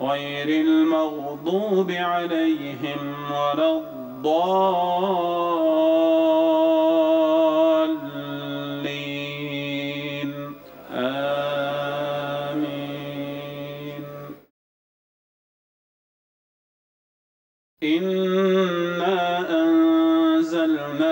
غير المغضوب عليهم ولا الضالين. آمين. إنا أنزلنا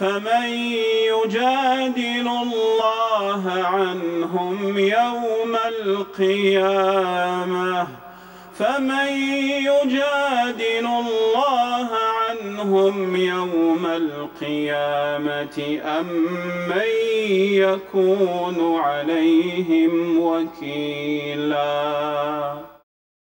فمن يجادل الله عنهم يوم القيامة فمن يجادل الله عنهم يوم القيامة أم من يكون عليهم وكيلاً